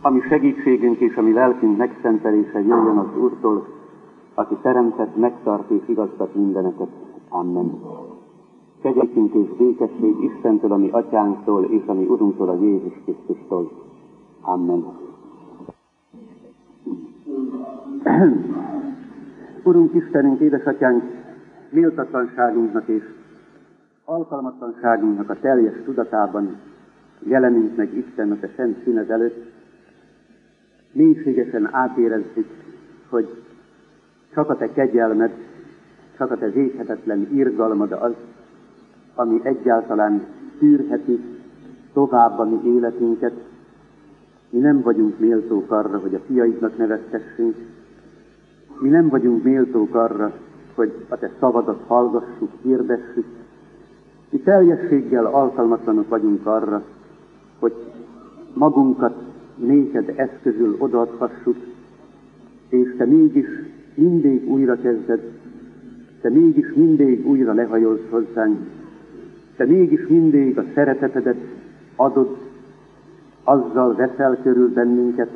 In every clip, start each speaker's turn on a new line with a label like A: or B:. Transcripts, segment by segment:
A: ami segítségünk és ami lelkünk megszentelése jöjjön az Úrtól, aki teremtett, megtart és igazgat mindeneket. Amen. Kegyekünk és békesség Istentől, ami atyánktól és ami Urunktól, a Jézus Krisztustól. Amen. Urunk Istenünk, édesatyánk, méltatlanságunknak és alkalmatlanságunknak a teljes tudatában jelenünk meg Isten a szent színed előtt, mélységesen átérezzük, hogy csak a te kegyelmed, csak a te véghetetlen irgalmad az, ami egyáltalán tűrheti tovább a mi életünket. Mi nem vagyunk méltók arra, hogy a fiaidnak neveztessünk. Mi nem vagyunk méltók arra, hogy a te szavadat hallgassuk, hirdessük. Mi teljességgel alkalmatlanok vagyunk arra, hogy magunkat néked eszközül odaadhassuk, és te mégis mindig újra kezded, te mégis mindig újra lehajolsz hozzánk, te mégis mindig a szeretetedet adod, azzal veszel körül bennünket,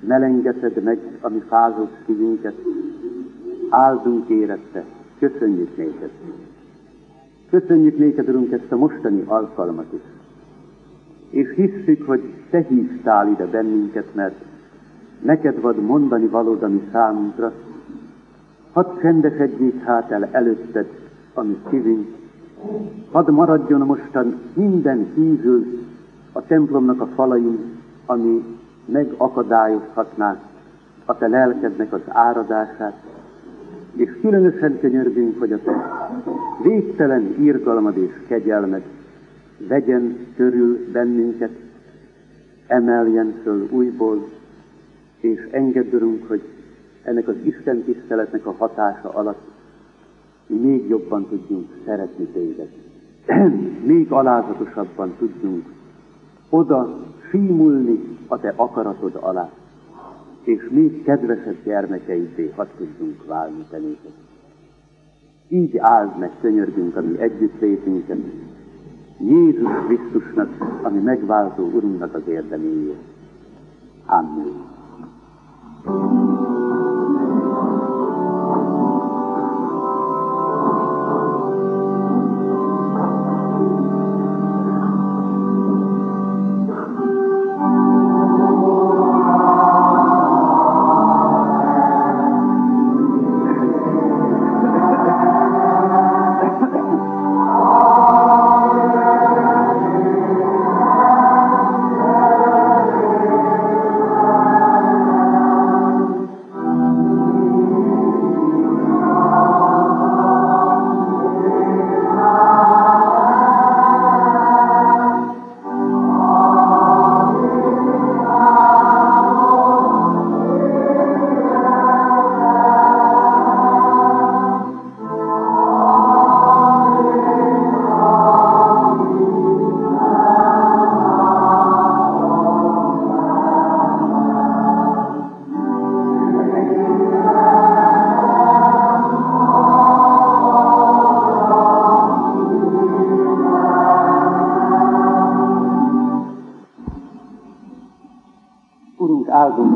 A: melengeted meg a mi fázó szívünket. Áldunk érette, köszönjük néked. Köszönjük néked, Urunk, ezt a mostani alkalmat is. És hisszük, hogy Te hívtál ide bennünket, mert neked vad mondani valód, ami számunkra. Hadd csendesedjék hát el előtted a mi szívünk, Hadd maradjon mostan minden hívül a templomnak a falain, ami megakadályozhatná a te lelkednek az áradását, és különösen könyörgünk, hogy a te végtelen írgalmad és kegyelmed vegyen körül bennünket, emeljen föl újból, és engedünk, hogy ennek az Isten tiszteletnek a hatása alatt mi még jobban tudjunk szeretni téged. még alázatosabban tudjunk oda símulni a te akaratod alá, és még kedvesebb gyermekeidé hadd tudjunk válni te néked. Így áld meg, könyörgünk a mi együttlétünket, Jézus Krisztusnak, ami megváltó Urunknak az érdeméért. Amen.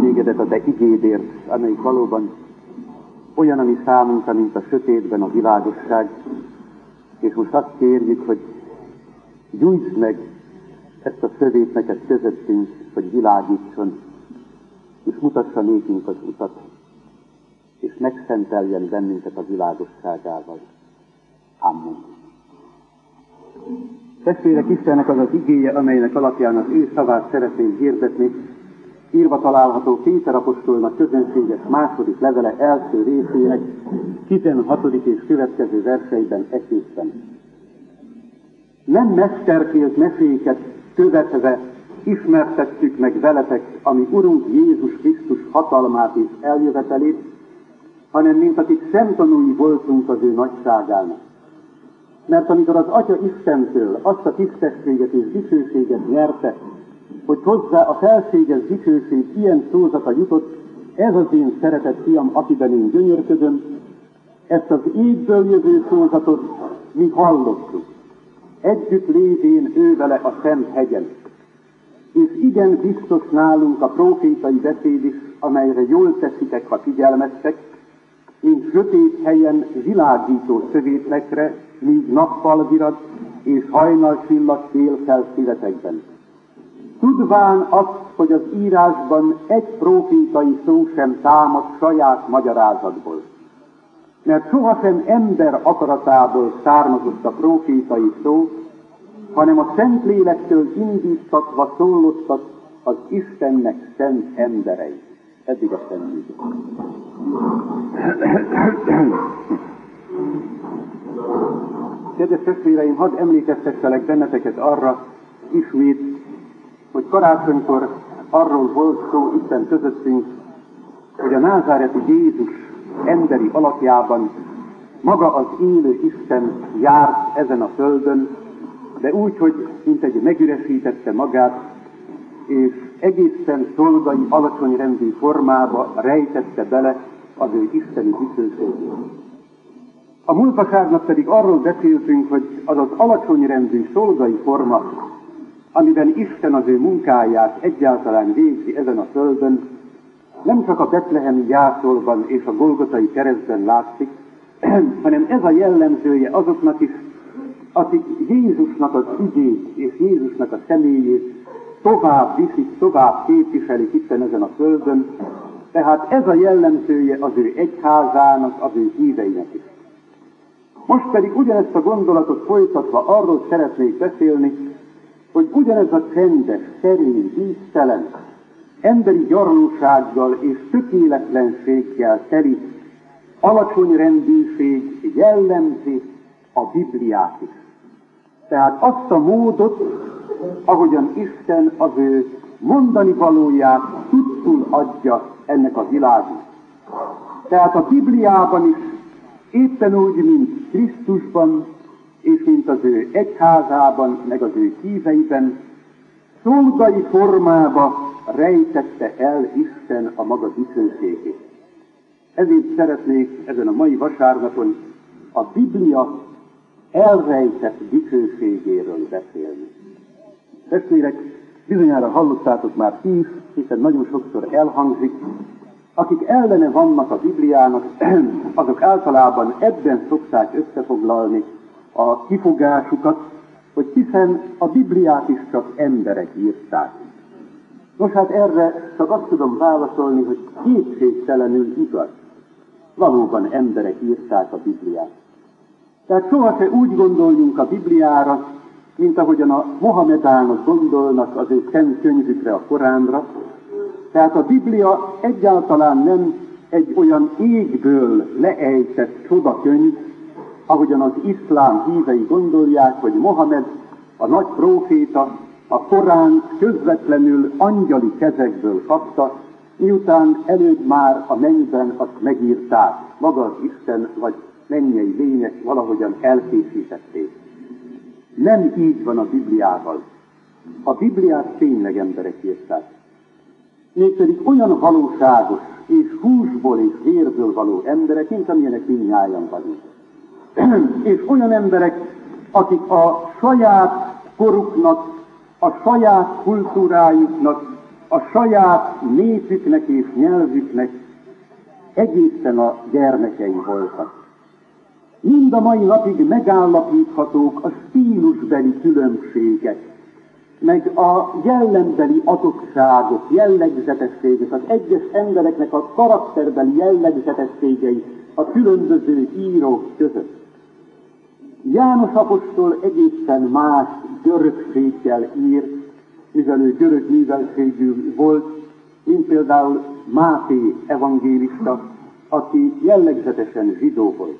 A: Tégedet a te igédért, amelyik valóban olyan, ami számunkra, mint a sötétben a világosság, és most azt kérjük, hogy gyújtsd meg ezt a szövét neked közöttünk, hogy világítson, és mutassa nékünk az utat, és megszenteljen bennünket a világosságával. Amen. Testvérek, Istennek az az igéje, amelynek alapján az ő szavát szeretném hirdetni, írva található Péter apostolnak közönséges második levele első részének 16. és következő verseiben eképpen. Nem mesterkélt meséket követve ismertettük meg veletek, ami Urunk Jézus Krisztus hatalmát és eljövetelét, hanem mint akik szemtanúi voltunk az ő nagyságának. Mert amikor az Atya Istentől azt a tisztességet és dicsőséget nyerte, hogy hozzá a felséges dicsőség ilyen szózata jutott, ez az én szeretett fiam, akiben én gyönyörködöm, ezt az égből jövő szózatot mi hallottuk. Együtt lévén ő vele a Szent hegyen. És igen biztos nálunk a profétai beszéd is, amelyre jól teszitek, ha figyelmeztek, mint sötét helyen világító szövétlekre, míg nappal virad, és hajnal csillag fél fel szívetekben. Tudván azt, hogy az írásban egy profétai szó sem támad saját magyarázatból. Mert sohasem ember akaratából származott a profétai szó, hanem a Szentlélektől indítatva szólottak az Istennek szent emberei. Eddig a szent Kedves testvéreim, hadd emlékeztesselek benneteket arra ismét, hogy karácsonykor arról volt szó Isten közöttünk, hogy a názáreti Jézus emberi alakjában maga az élő Isten járt ezen a földön, de úgy, hogy mint egy megüresítette magát, és egészen szolgai, alacsony rendű formába rejtette bele az ő isteni dicsőségét. A múlt pedig arról beszéltünk, hogy az az alacsony rendű szolgai forma, amiben Isten az ő munkáját egyáltalán végzi ezen a földön, nem csak a betlehemi jászolban és a golgotai keresztben látszik, hanem ez a jellemzője azoknak is, akik Jézusnak az ügyét és Jézusnak a személyét tovább viszik, tovább képviselik itt ezen a földön, tehát ez a jellemzője az ő egyházának, az ő híveinek is. Most pedig ugyanezt a gondolatot folytatva arról szeretnék beszélni, hogy ugyanez a csendes, szerény, víztelen, emberi gyarlósággal és tökéletlenséggel teli alacsony rendűség jellemzi a Bibliát is. Tehát azt a módot, ahogyan Isten az ő mondani valóját tudtul adja ennek a világnak. Tehát a Bibliában is éppen úgy, mint Krisztusban, és mint az ő egyházában, meg az ő híveiben, szolgai formába rejtette el Isten a maga dicsőségét. Ezért szeretnék ezen a mai vasárnapon a Biblia elrejtett dicsőségéről beszélni. Testvérek, bizonyára hallottátok már ti is, hiszen nagyon sokszor elhangzik, akik ellene vannak a Bibliának, azok általában ebben szokták összefoglalni a kifogásukat, hogy hiszen a Bibliát is csak emberek írták. Nos hát erre csak azt tudom válaszolni, hogy kétségtelenül igaz. Valóban emberek írták a Bibliát. Tehát soha se úgy gondoljunk a Bibliára, mint ahogyan a Mohamedánok gondolnak az ő szent könyvükre, a Koránra. Tehát a Biblia egyáltalán nem egy olyan égből leejtett csodakönyv, ahogyan az iszlám hívei gondolják, hogy Mohamed, a nagy próféta, a Korán közvetlenül angyali kezekből kapta, miután előbb már a mennyben azt megírták, maga az Isten vagy mennyei lények valahogyan elkészítették. Nem így van a Bibliával. A Bibliát tényleg emberek írták. Mégpedig olyan valóságos és húsból és vérből való emberek, mint amilyenek mindnyájan vagyunk. és olyan emberek, akik a saját koruknak, a saját kultúrájuknak, a saját népüknek és nyelvüknek egészen a gyermekei voltak. Mind a mai napig megállapíthatók a stílusbeli különbségek, meg a jellembeli adottságok, jellegzetességek, az egyes embereknek a karakterbeli jellegzetességei a különböző írók között. János apostol egészen más görögséggel ír, mivel ő görög művelségű volt, mint például Máté evangélista, aki jellegzetesen zsidó volt.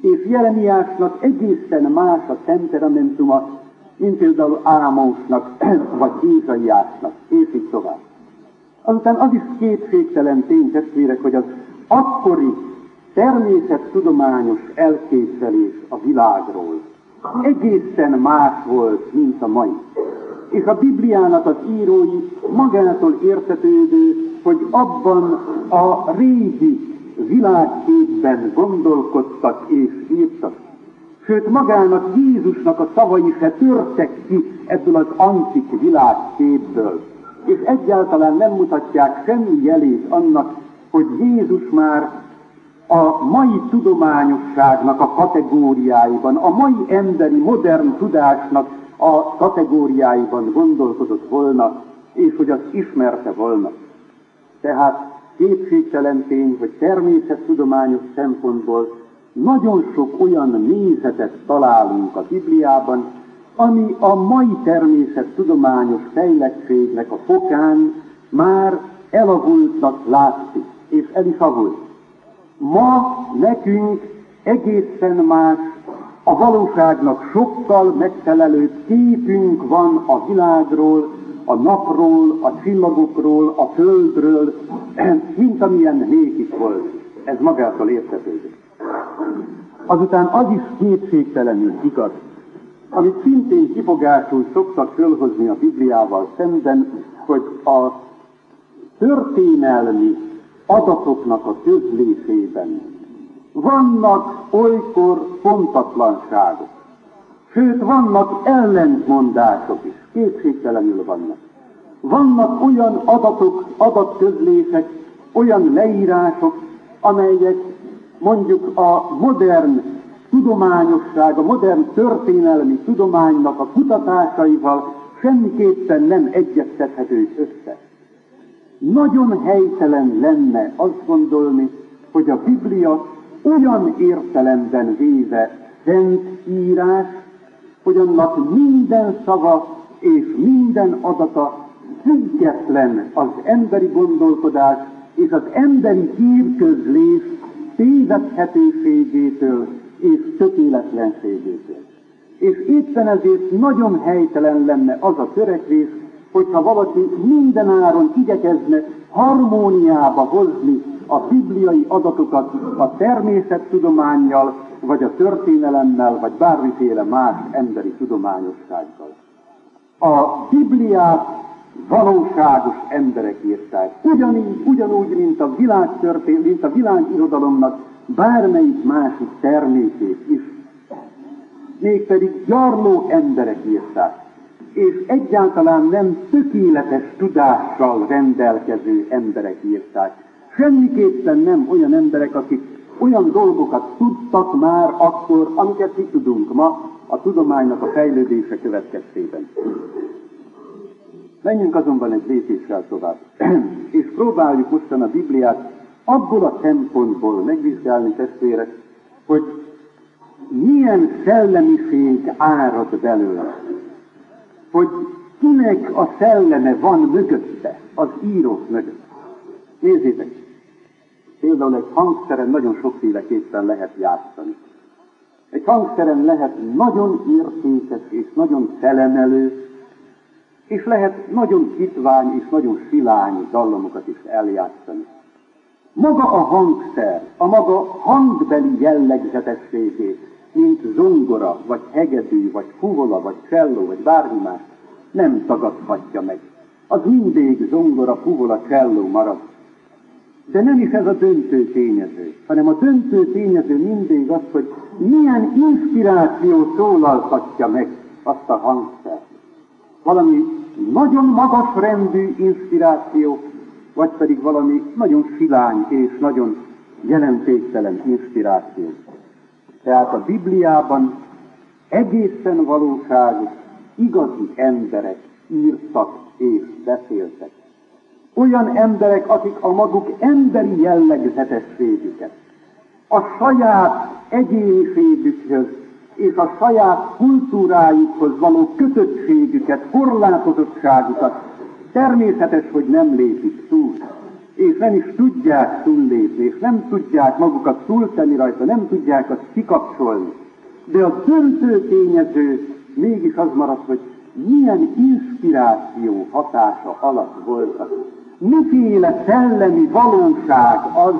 A: És Jeremiásnak egészen más a temperamentuma, mint például Ámosnak, vagy Ézaiásnak, és így tovább. Azután az is kétségtelen tény, testvérek, hogy az akkori természettudományos elképzelés a világról egészen más volt, mint a mai. És a Bibliának az írói magától értetődő, hogy abban a régi világképben gondolkodtak és írtak. Sőt, magának Jézusnak a szavai se törtek ki ebből az antik világképből, és egyáltalán nem mutatják semmi jelét annak, hogy Jézus már a mai tudományosságnak a kategóriáiban, a mai emberi, modern tudásnak a kategóriáiban gondolkodott volna, és hogy azt ismerte volna. Tehát kétségtelen tény, hogy természettudományos szempontból nagyon sok olyan nézetet találunk a Bibliában, ami a mai természettudományos fejlettségnek a fokán már elavultnak látszik, és el is avult. Ma nekünk egészen más, a valóságnak sokkal megfelelő képünk van a világról, a napról, a csillagokról, a földről, mint amilyen nék is volt. Ez magától értetődik. Azután az is kétségtelenül igaz, amit szintén kifogásul szoktak fölhozni a Bibliával szemben, hogy a történelmi adatoknak a közlésében vannak olykor pontatlanságok, sőt vannak ellentmondások is, kétségtelenül vannak. Vannak olyan adatok, adatközlések, olyan leírások, amelyek mondjuk a modern tudományosság, a modern történelmi tudománynak a kutatásaival semmiképpen nem egyeztethető össze. Nagyon helytelen lenne azt gondolni, hogy a Biblia olyan értelemben véve szent írás, hogy annak minden szava és minden adata független az emberi gondolkodás és az emberi hírközlés tévedhetőségétől és tökéletlenségétől. És éppen ezért nagyon helytelen lenne az a törekvés, hogyha valaki mindenáron igyekezne harmóniába hozni a bibliai adatokat a természettudományjal, vagy a történelemmel, vagy bármiféle más emberi tudományossággal. A Bibliát valóságos emberek írták. Ugyanígy, ugyanúgy, mint a világtörténet, mint a világirodalomnak bármelyik másik termékét is. Mégpedig gyarló emberek írták, és egyáltalán nem tökéletes tudással rendelkező emberek írták. Semmiképpen nem olyan emberek, akik olyan dolgokat tudtak már akkor, amiket mi tudunk ma a tudománynak a fejlődése következtében. Menjünk azonban egy lépéssel tovább, és próbáljuk mostan a Bibliát abból a szempontból megvizsgálni, testvérek, hogy milyen szellemiség árad belőle, hogy kinek a szelleme van mögötte, az írók mögött. Nézzétek, például egy hangszeren nagyon sokféleképpen lehet játszani. Egy hangszeren lehet nagyon értékes és nagyon felemelő, és lehet nagyon hitvány és nagyon silány dallamokat is eljátszani. Maga a hangszer, a maga hangbeli jellegzetességét, mint zongora, vagy hegedű, vagy fuvola, vagy cselló, vagy bármi más, nem tagadhatja meg. Az mindig zongora, fuvola, cselló marad. De nem is ez a döntő tényező, hanem a döntő tényező mindig az, hogy milyen inspiráció szólaltatja meg azt a hangszert. Valami nagyon magas rendű inspiráció, vagy pedig valami nagyon silány és nagyon jelentéktelen inspiráció. Tehát a Bibliában egészen valóságos, igazi emberek írtak és beszéltek. Olyan emberek, akik a maguk emberi jellegzetességüket, a saját egyéniségükhöz és a saját kultúrájukhoz való kötöttségüket, korlátozottságukat természetes, hogy nem lépik túl, és nem is tudják túllépni, és nem tudják magukat túltenni rajta, nem tudják azt kikapcsolni. De a döntő tényező mégis az maradt, hogy milyen inspiráció hatása alatt voltak. Miféle szellemi valóság az,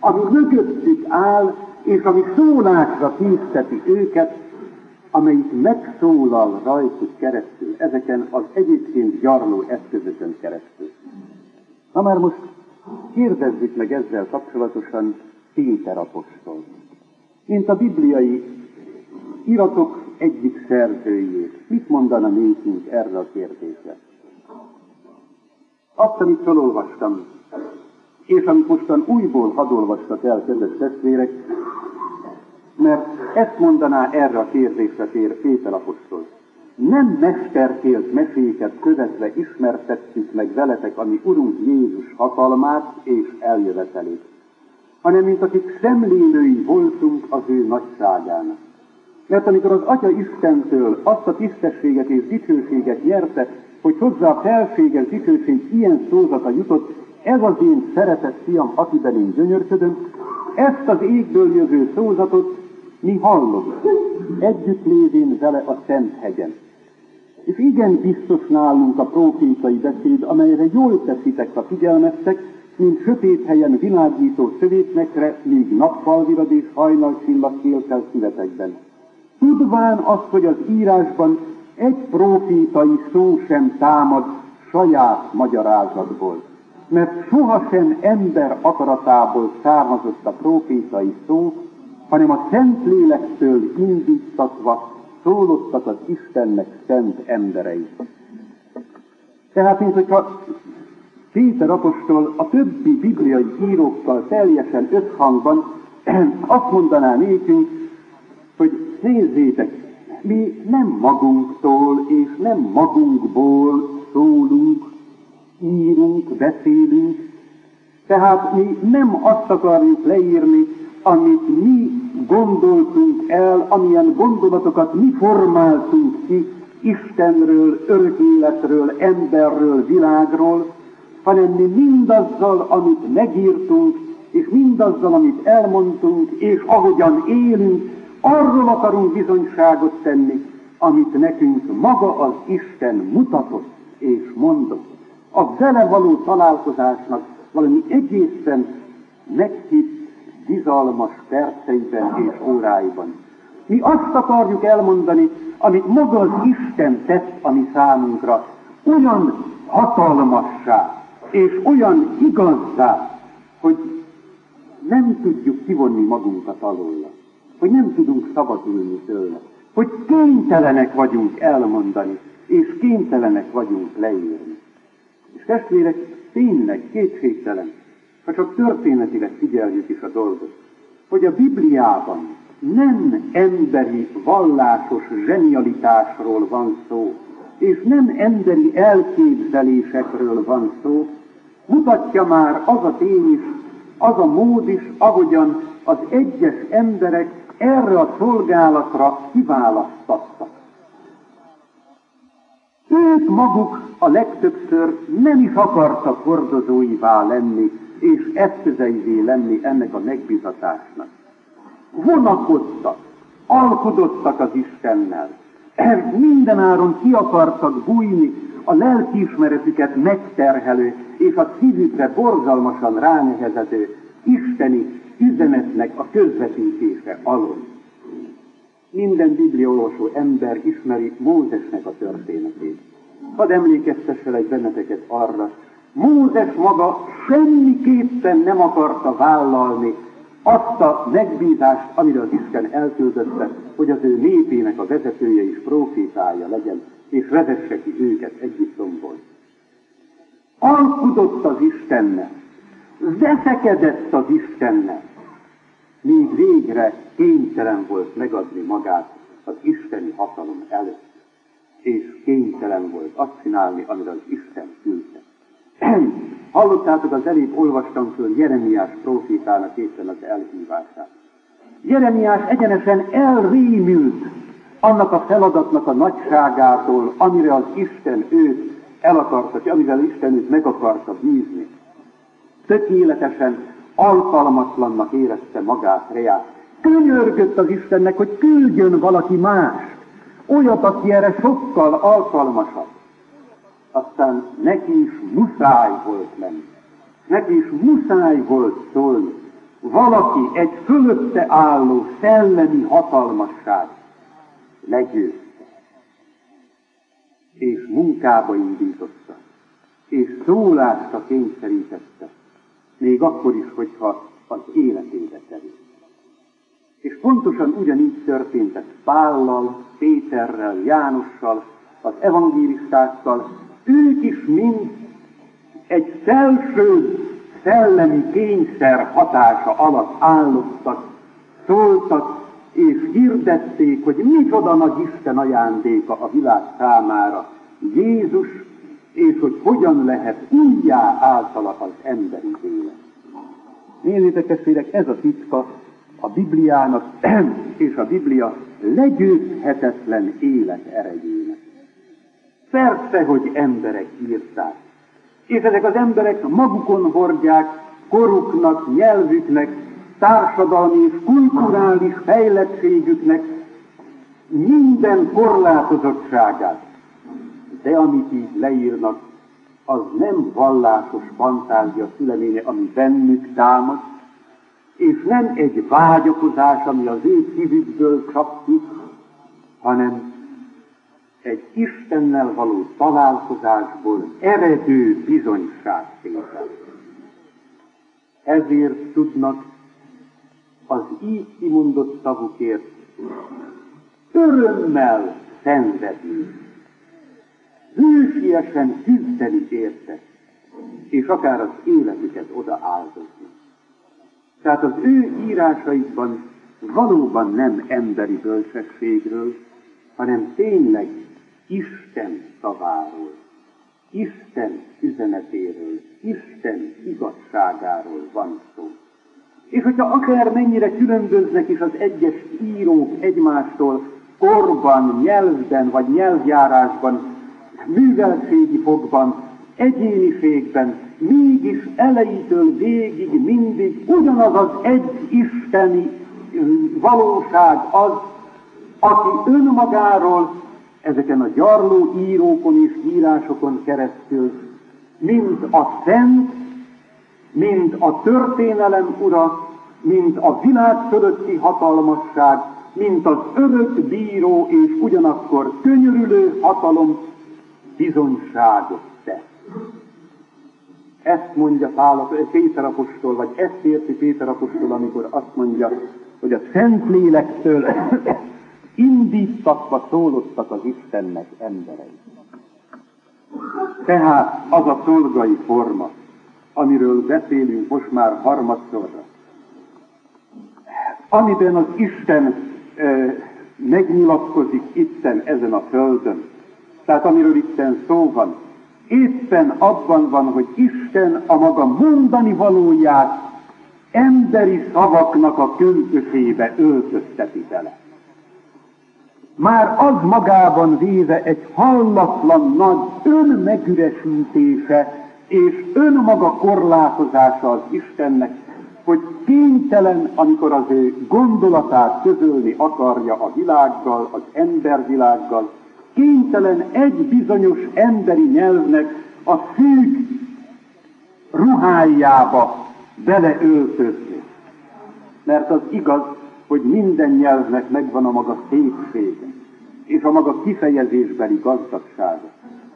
A: ami mögöttük áll, és ami szólásra készteti őket, amelyik megszólal rajtuk keresztül, ezeken az egyébként gyarló eszközökön keresztül. Na már most kérdezzük meg ezzel kapcsolatosan Péter apostol. Mint a bibliai iratok egyik szerzőjét. Mit mondana nékünk erre a kérdésre? Azt, amit felolvastam, és amit mostan újból hadd olvastak el, kedves testvérek, mert ezt mondaná erre a kérdésre Péter apostol. Nem mesterkélt meséket követve ismertettük meg veletek, ami Urunk Jézus hatalmát és eljövetelét, hanem mint akik szemlélői voltunk az ő nagyságának. Mert amikor az Atya Istentől azt a tisztességet és dicsőséget nyerte, hogy hozzá a felséges dicsőség ilyen szózata jutott, ez az én szeretett fiam, akiben én gyönyörködöm, ezt az égből jövő szózatot mi hallunk, együtt lévén vele a Szent hegyen. És igen biztos nálunk a profétai beszéd, amelyre jól teszitek, a figyelmettek, mint sötét helyen világító szövétnekre, míg nappal virad és hajnal csillag kéltel szívetekben. Tudván azt, hogy az írásban egy profétai szó sem támad saját magyarázatból, mert sohasem ember akaratából származott a profétai szó, hanem a Szent Lélektől indítatva szólottak az Istennek szent emberei. Tehát, mint hogyha Péter apostol a többi bibliai írókkal teljesen összhangban azt mondaná nékünk, hogy nézzétek, mi nem magunktól és nem magunkból szólunk, írunk, beszélünk, tehát mi nem azt akarjuk leírni, amit mi gondoltunk el, amilyen gondolatokat mi formáltunk ki Istenről, örökéletről, emberről, világról, hanem mi mindazzal, amit megírtunk, és mindazzal, amit elmondtunk, és ahogyan élünk, arról akarunk bizonyságot tenni, amit nekünk maga az Isten mutatott és mondott. A vele való találkozásnak valami egészen meghitt bizalmas perceiben és óráiban. Mi azt akarjuk elmondani, amit maga az Isten tett a mi számunkra, olyan hatalmassá és olyan igazzá, hogy nem tudjuk kivonni magunkat alóla, hogy nem tudunk szabadulni tőle, hogy kénytelenek vagyunk elmondani, és kénytelenek vagyunk leírni. És testvérek, tényleg kétségtelen, ha csak történetileg figyeljük is a dolgot, hogy a Bibliában nem emberi vallásos zsenialitásról van szó, és nem emberi elképzelésekről van szó, mutatja már az a tény is, az a mód is, ahogyan az egyes emberek erre a szolgálatra kiválasztattak. Ők maguk a legtöbbször nem is akartak hordozóivá lenni és eszközeivé lenni ennek a megbizatásnak. Vonakodtak, alkudoztak az Istennel, mindenáron ki akartak bújni a lelkiismeretüket megterhelő és a szívükre borzalmasan ránehezedő isteni üzenetnek a közvetítése alól. Minden bibliolósó ember ismeri Mózesnek a történetét. Hadd emlékeztesselek benneteket arra, Mózes maga semmiképpen nem akarta vállalni azt a megbízást, amire az Isten elküldötte, hogy az ő népének a vezetője és profétája legyen, és vezesse ki őket Egyiptomból. Alkudott az Istennek, veszekedett az Istennek, míg végre kénytelen volt megadni magát az isteni hatalom előtt, és kénytelen volt azt csinálni, amire az Isten küldte. Hallottátok az elébb olvastam föl Jeremiás profétának éppen az elhívását. Jeremiás egyenesen elrémült annak a feladatnak a nagyságától, amire az Isten őt el akarta, amivel Isten őt meg akarta bízni. Tökéletesen alkalmatlannak érezte magát Reát. Könyörgött az Istennek, hogy küldjön valaki más, olyat, aki erre sokkal alkalmasabb aztán neki is muszáj volt lenni. Neki is muszáj volt szólni. Valaki egy fölötte álló szellemi hatalmasság legyőzte. És munkába indította. És szólásra kényszerítette. Még akkor is, hogyha az életébe terült. És pontosan ugyanígy történt Pállal, Péterrel, Jánossal, az evangélistákkal, ők is mind egy felső szellemi kényszer hatása alatt állottak, szóltak és hirdették, hogy micsoda nagy Isten ajándéka a világ számára, Jézus, és hogy hogyan lehet újjá általa az emberi élet. Nézzétek, testvérek, ez a titka a Bibliának és a Biblia legyőzhetetlen élet erejének. Persze, hogy emberek írták. És ezek az emberek magukon hordják koruknak, nyelvüknek, társadalmi és kulturális fejlettségüknek minden korlátozottságát. De amit így leírnak, az nem vallásos fantázia szüleménye, ami bennük támad, és nem egy vágyakozás, ami az ő szívükből csapjuk, hanem egy Istennel való találkozásból eredő bizonyságtétel. Ezért tudnak az így kimondott szavukért örömmel szenvedni, hősiesen küzdeni érte, és akár az életüket oda áldozni. Tehát az ő írásaikban valóban nem emberi bölcsességről, hanem tényleg Isten szaváról, Isten üzenetéről, Isten igazságáról van szó. És hogyha akár mennyire különböznek is az egyes írók egymástól, korban, nyelvben vagy nyelvjárásban, műveltségi fogban, egyéniségben, mégis elejétől végig mindig ugyanaz az egy isteni valóság az, aki önmagáról ezeken a gyarló írókon és írásokon keresztül, mint a szent, mint a történelem ura, mint a világ fölötti hatalmasság, mint az örök bíró és ugyanakkor könyörülő hatalom bizonyságot tesz. Ezt mondja Pál, Péter apostol, vagy ezt érti Péter apostol, amikor azt mondja, hogy a Szentlélektől indítatva szólottak az Istennek emberei. Tehát az a szolgai forma, amiről beszélünk most már harmadszorra, amiben az Isten e, megnyilatkozik itten ezen a földön, tehát amiről itten szó van, éppen abban van, hogy Isten a maga mondani valóját emberi szavaknak a köntösébe öltözteti bele. Már az magában véve egy hallatlan nagy önmegüresítése és önmaga korlátozása az Istennek, hogy kénytelen, amikor az ő gondolatát közölni akarja a világgal, az embervilággal, kénytelen egy bizonyos emberi nyelvnek a szűk ruhájába beleöltözni. Mert az igaz, hogy minden nyelvnek megvan a maga szépsége, és a maga kifejezésbeli gazdagsága.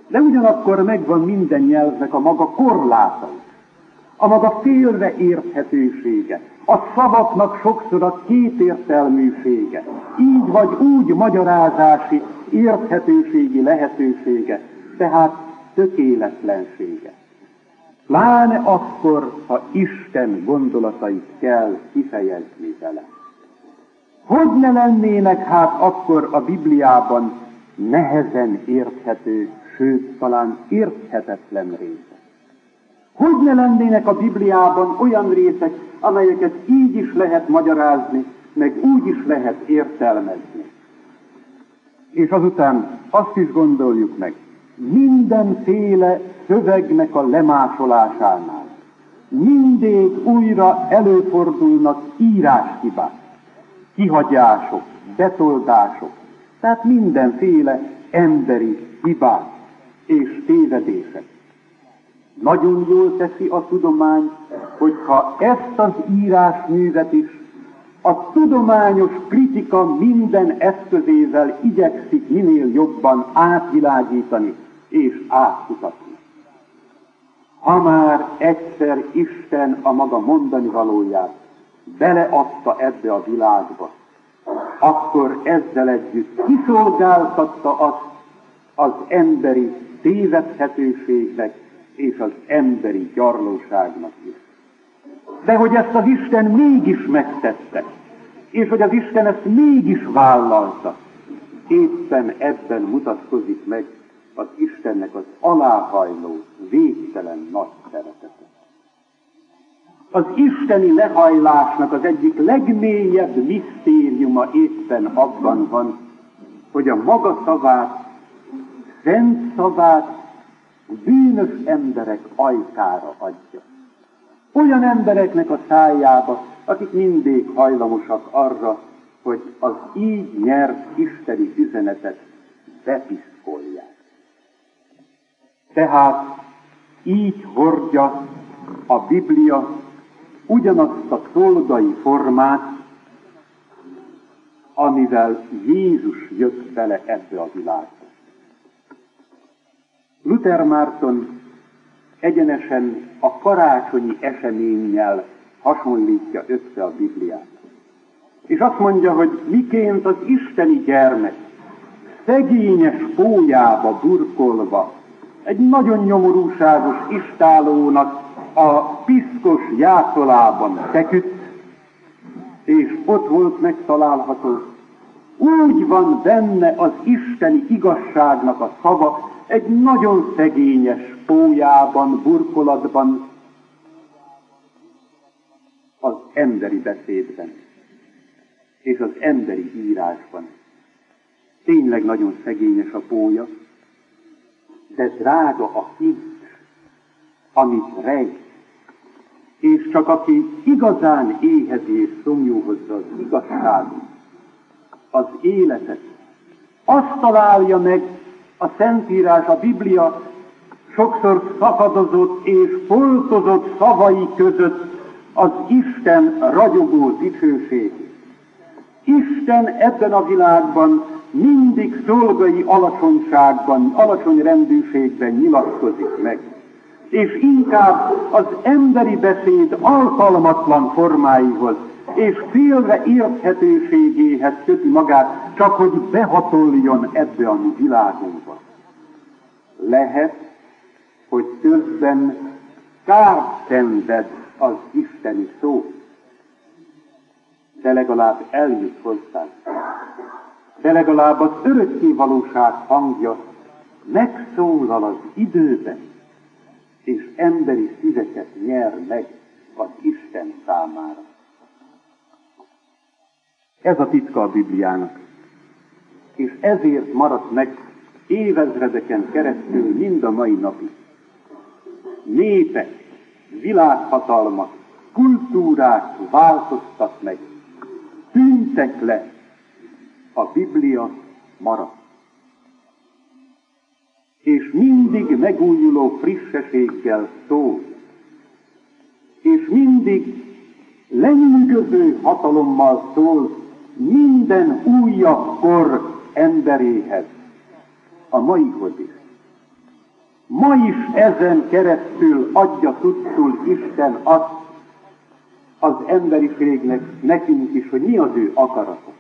A: De ugyanakkor megvan minden nyelvnek a maga korlátai, a maga félre érthetősége, a szavaknak sokszor a kétértelműsége, így vagy úgy magyarázási, érthetőségi lehetősége, tehát tökéletlensége. Pláne akkor, ha Isten gondolatait kell kifejezni vele. Hogy ne lennének hát akkor a Bibliában nehezen érthető, sőt talán érthetetlen részek? Hogy ne lennének a Bibliában olyan részek, amelyeket így is lehet magyarázni, meg úgy is lehet értelmezni? És azután azt is gondoljuk meg, mindenféle szövegnek a lemásolásánál mindig újra előfordulnak íráshibák, kihagyások, betoldások, tehát mindenféle emberi hibák és tévedések. Nagyon jól teszi a tudomány, hogyha ezt az írásművet is a tudományos kritika minden eszközével igyekszik minél jobban átvilágítani és átkutatni. Ha már egyszer Isten a maga mondani valóját beleadta ebbe a világba, akkor ezzel együtt kiszolgáltatta azt az emberi tévedhetőségnek és az emberi gyarlóságnak is. De hogy ezt az Isten mégis megtette, és hogy az Isten ezt mégis vállalta, éppen ebben mutatkozik meg az Istennek az aláhajló, végtelen nagy szeretete. Az isteni lehajlásnak az egyik legmélyebb misztériuma éppen abban van, hogy a maga szavát, szent szavát bűnös emberek ajkára adja. Olyan embereknek a szájába, akik mindig hajlamosak arra, hogy az így nyert isteni üzenetet bepiszkolják. Tehát így hordja a Biblia ugyanazt a szolgai formát, amivel Jézus jött bele ebbe a világba. Luther Márton egyenesen a karácsonyi eseménnyel hasonlítja össze a Bibliát. És azt mondja, hogy miként az isteni gyermek szegényes pójába burkolva egy nagyon nyomorúságos istálónak a piszkos játszolában feküdt, és ott volt megtalálható. Úgy van benne az isteni igazságnak a szava, egy nagyon szegényes pójában, burkolatban, az emberi beszédben és az emberi írásban. Tényleg nagyon szegényes a pója, de drága a hit, amit rej, és csak aki igazán éhezi és szomjúhozza az igazságot, az életet, azt találja meg a Szentírás, a Biblia sokszor szakadozott és foltozott szavai között az Isten ragyogó dicsőség. Isten ebben a világban mindig szolgai alacsonyságban, alacsony rendűségben nyilatkozik meg. És inkább az emberi beszéd alkalmatlan formáihoz és félre érthetőségéhez köti magát, csak hogy behatoljon ebbe a mi világunkba. Lehet, hogy közben kárt szenved az isteni szó, de legalább eljut hozzá. De legalább az örökké valóság hangja megszólal az időben, és emberi szíveket nyer meg az Isten számára. Ez a titka a Bibliának. És ezért maradt meg évezredeken keresztül mind a mai napig. Népek, világhatalmak, kultúrák változtak meg, tűntek le, a Biblia maradt. És mindig megújuló frissességgel szól, és mindig lenyűgöző hatalommal szól minden újabb kor emberéhez, a maihoz is. Ma is ezen keresztül adja tudtul Isten azt az emberiségnek, nekünk is, hogy mi az ő akarata.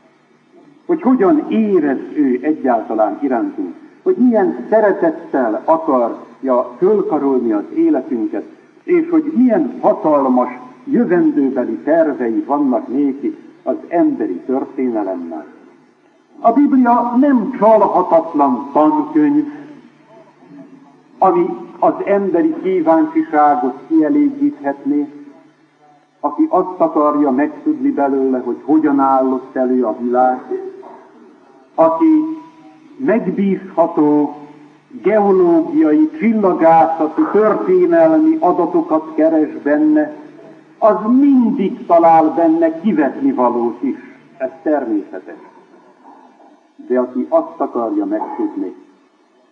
A: Hogy hogyan érez ő egyáltalán irántunk. Hogy milyen szeretettel akarja fölkarolni az életünket, és hogy milyen hatalmas jövendőbeli tervei vannak néki az emberi történelemmel. A Biblia nem csalhatatlan tankönyv, ami az emberi kíváncsiságot kielégíthetné, aki azt akarja megtudni belőle, hogy hogyan állott elő a világ, aki megbízható geológiai, csillagászati, történelmi adatokat keres benne, az mindig talál benne kivetni valót is. Ez természetes. De aki azt akarja megtudni,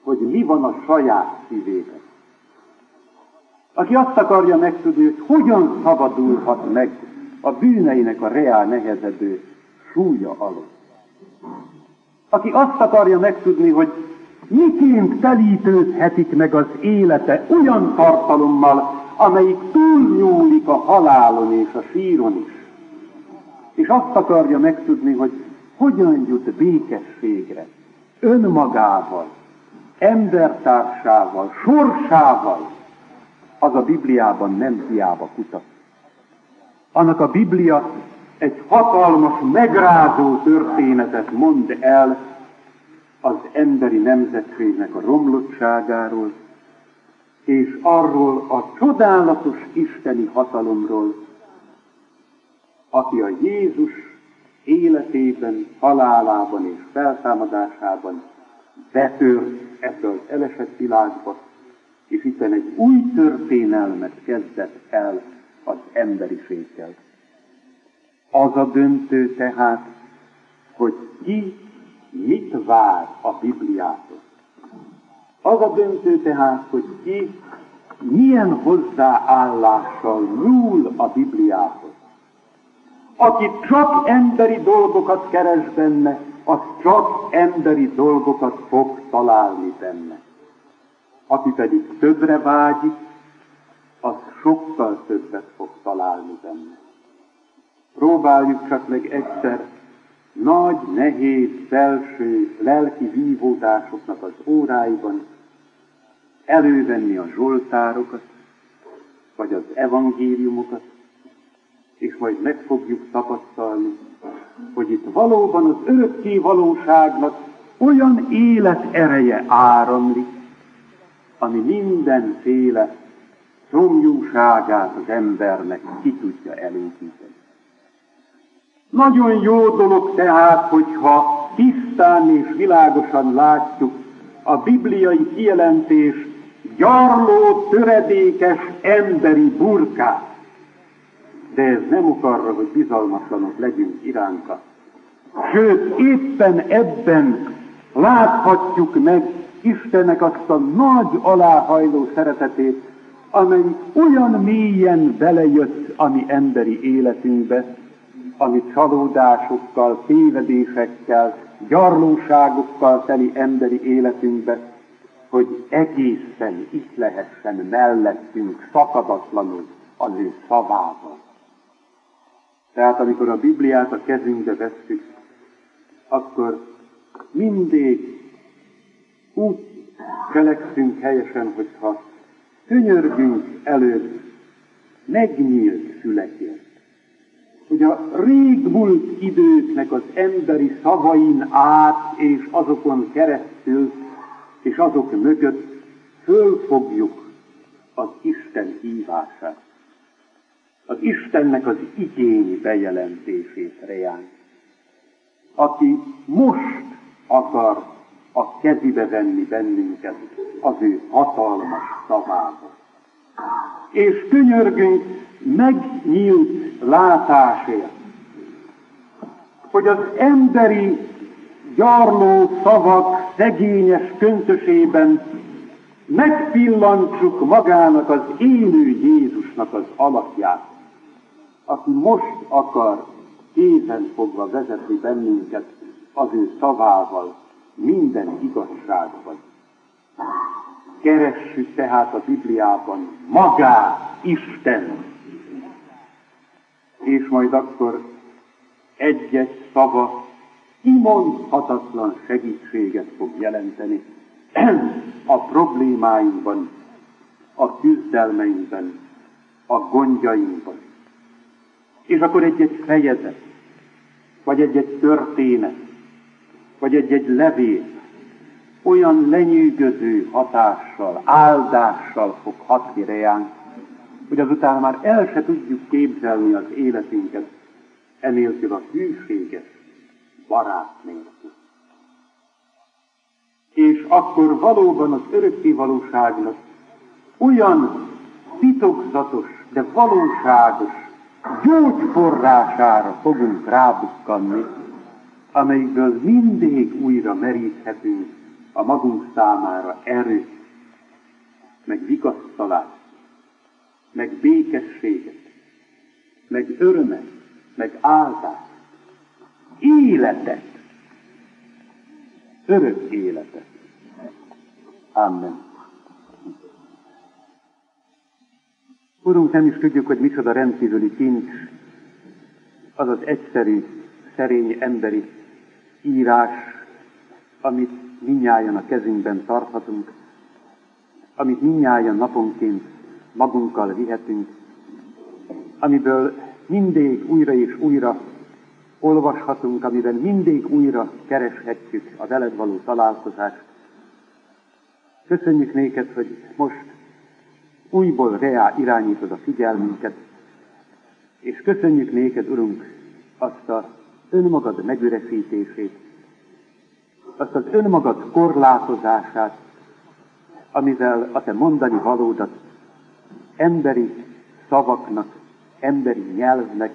A: hogy mi van a saját szívében, aki azt akarja megtudni, hogy hogyan szabadulhat meg a bűneinek a reál nehezedő súlya alatt. Aki azt akarja megtudni, hogy miként telítődhetik meg az élete olyan tartalommal, amelyik túlnyúlik a halálon és a síron is. És azt akarja megtudni, hogy hogyan jut békességre, önmagával, embertársával, sorsával, az a Bibliában nem hiába kutat. Annak a Biblia egy hatalmas, megrázó történetet mond el az emberi nemzetségnek a romlottságáról, és arról a csodálatos isteni hatalomról, aki a Jézus életében, halálában és feltámadásában betört ebbe az elesett világba, és itt egy új történelmet kezdett el az emberiséggel. Az a döntő tehát, hogy ki mit vár a Bibliától. Az a döntő tehát, hogy ki milyen hozzáállással nyúl a Bibliához. Aki csak emberi dolgokat keres benne, az csak emberi dolgokat fog találni benne. Aki pedig többre vágyik, az sokkal többet fog találni benne. Próbáljuk csak meg egyszer nagy, nehéz, felső, lelki vívódásoknak az óráiban elővenni a zsoltárokat, vagy az evangéliumokat, és majd meg fogjuk tapasztalni, hogy itt valóban az örökké valóságnak olyan élet ereje áramlik, ami mindenféle szomjúságát az embernek ki tudja elégíteni. Nagyon jó dolog tehát, hogyha tisztán és világosan látjuk a bibliai kijelentés gyarló, töredékes emberi burkát. De ez nem ok arra, hogy bizalmatlanok legyünk iránta. Sőt, éppen ebben láthatjuk meg Istennek azt a nagy aláhajló szeretetét, amely olyan mélyen belejött a mi emberi életünkbe, ami csalódásokkal, tévedésekkel, gyarlóságokkal teli emberi életünkbe, hogy egészen itt lehessen mellettünk szakadatlanul az ő szavával. Tehát amikor a Bibliát a kezünkbe vesszük, akkor mindig úgy cselekszünk helyesen, hogyha könyörgünk előtt megnyílt fülekért hogy a rég múlt időknek az emberi szavain át és azokon keresztül és azok mögött fölfogjuk az Isten hívását. Az Istennek az igényi bejelentését reán. Aki most akar a kezébe venni bennünket az ő hatalmas szavával. És könyörgünk megnyílt látásért, hogy az emberi gyarló szavak szegényes köntösében megpillantsuk magának az élő Jézusnak az alakját, aki most akar kézen fogva vezetni bennünket az ő szavával minden igazságban. Keressük tehát a Bibliában magát, Isten, és majd akkor egy-egy szava kimondhatatlan segítséget fog jelenteni a problémáinkban, a küzdelmeinkben, a gondjainkban. És akkor egy-egy fejezet, vagy egy-egy történet, vagy egy-egy levél olyan lenyűgöző hatással, áldással fog hatni reánk, hogy azután már el se tudjuk képzelni az életünket enélkül a hűséges barát nélkül. És akkor valóban az örökké valóságnak olyan titokzatos, de valóságos gyógyforrására fogunk rábukkanni, amelyikből mindig újra meríthetünk a magunk számára erőt, meg vigasztalást, meg békességet, meg örömet, meg áldást, életet, örök életet. Amen. Urunk, nem is tudjuk, hogy micsoda rendkívüli kincs az az egyszerű, szerény emberi írás, amit minnyáján a kezünkben tarthatunk, amit minnyáján naponként magunkkal vihetünk, amiből mindig újra és újra olvashatunk, amiben mindig újra kereshetjük a veled való találkozást. Köszönjük néked, hogy most újból reá irányítod a figyelmünket, és köszönjük néked, Urunk, azt a önmagad megüresítését, azt az önmagad korlátozását, amivel a te mondani valódat emberi szavaknak, emberi nyelvnek,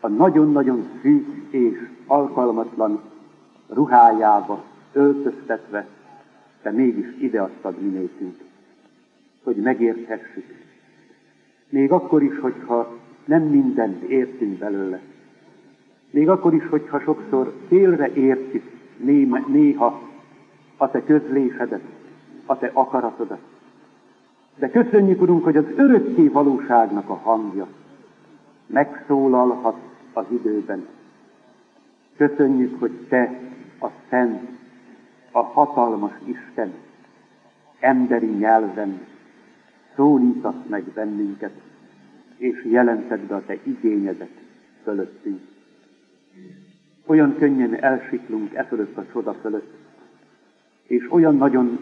A: a nagyon-nagyon szűk és alkalmatlan ruhájába öltöztetve, te mégis ideadtad minétünk, hogy megérthessük. Még akkor is, hogyha nem mindent értünk belőle. Még akkor is, hogyha sokszor félre értjük néha a te közlésedet, a te akaratodat. De köszönjük, Urunk, hogy az örökké valóságnak a hangja megszólalhat az időben. Köszönjük, hogy Te, a Szent, a hatalmas Isten, emberi nyelven szólítasz meg bennünket, és jelented be a Te igényedet fölöttünk. Olyan könnyen elsiklunk e fölött a csoda fölött, és olyan nagyon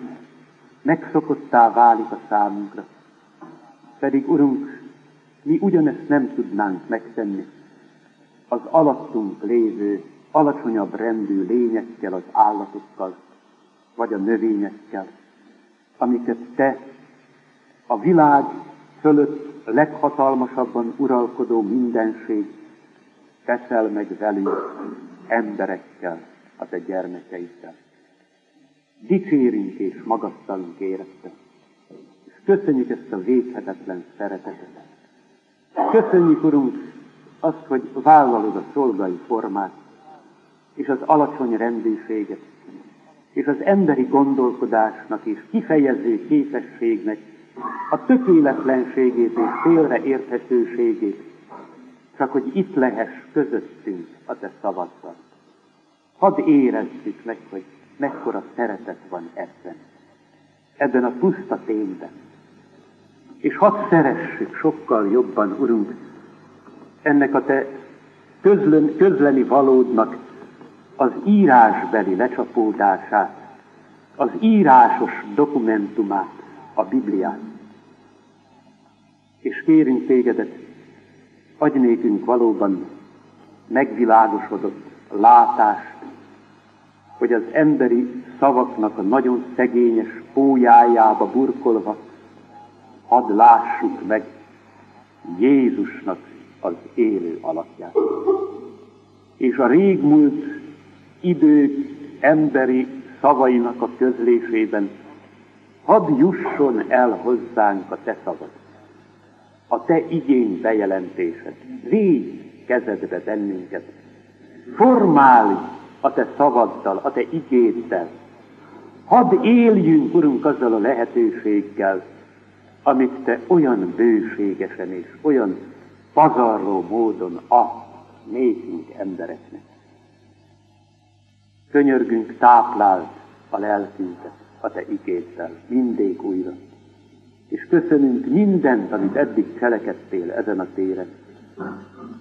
A: megszokottá válik a számunkra. Pedig, Urunk, mi ugyanezt nem tudnánk megtenni az alattunk lévő, alacsonyabb rendű lényekkel, az állatokkal, vagy a növényekkel, amiket Te a világ fölött leghatalmasabban uralkodó mindenség teszel meg velünk, emberekkel, a Te gyermekeiddel. Dicsérünk és magasztalunk érette, és köszönjük ezt a véghetetlen szeretetet. Köszönjük, Urunk, azt, hogy vállalod a szolgai formát, és az alacsony rendűséget, és az emberi gondolkodásnak és kifejező képességnek a tökéletlenségét és félreérthetőségét, csak hogy itt lehess közöttünk a te szavaddal. Hadd érezzük meg, hogy mekkora szeretet van ebben, ebben a puszta tényben. És hadd szeressük sokkal jobban, Urunk, ennek a te közlön, közleni valódnak az írásbeli lecsapódását, az írásos dokumentumát, a Bibliát. És kérünk tégedet, adj nékünk valóban megvilágosodott látást, hogy az emberi szavaknak a nagyon szegényes pójájába burkolva, hadd lássuk meg Jézusnak az élő alakját. És a régmúlt idők emberi szavainak a közlésében hadd jusson el hozzánk a te szavad, a te igény bejelentésed. Végy kezedbe bennünket. Formálj a te szavaddal, a te igéddel. Hadd éljünk, Urunk, azzal a lehetőséggel, amit te olyan bőségesen és olyan pazarló módon adsz nékünk embereknek. Könyörgünk, tápláld a lelkünket a te igéddel, mindig újra. És köszönünk mindent, amit eddig cselekedtél ezen a téren.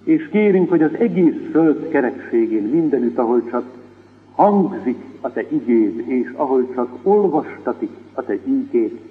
A: És kérünk, hogy az egész föld kerekségén mindenütt, ahol csak hangzik a te igéd, és ahol csak olvastatik a te ígét,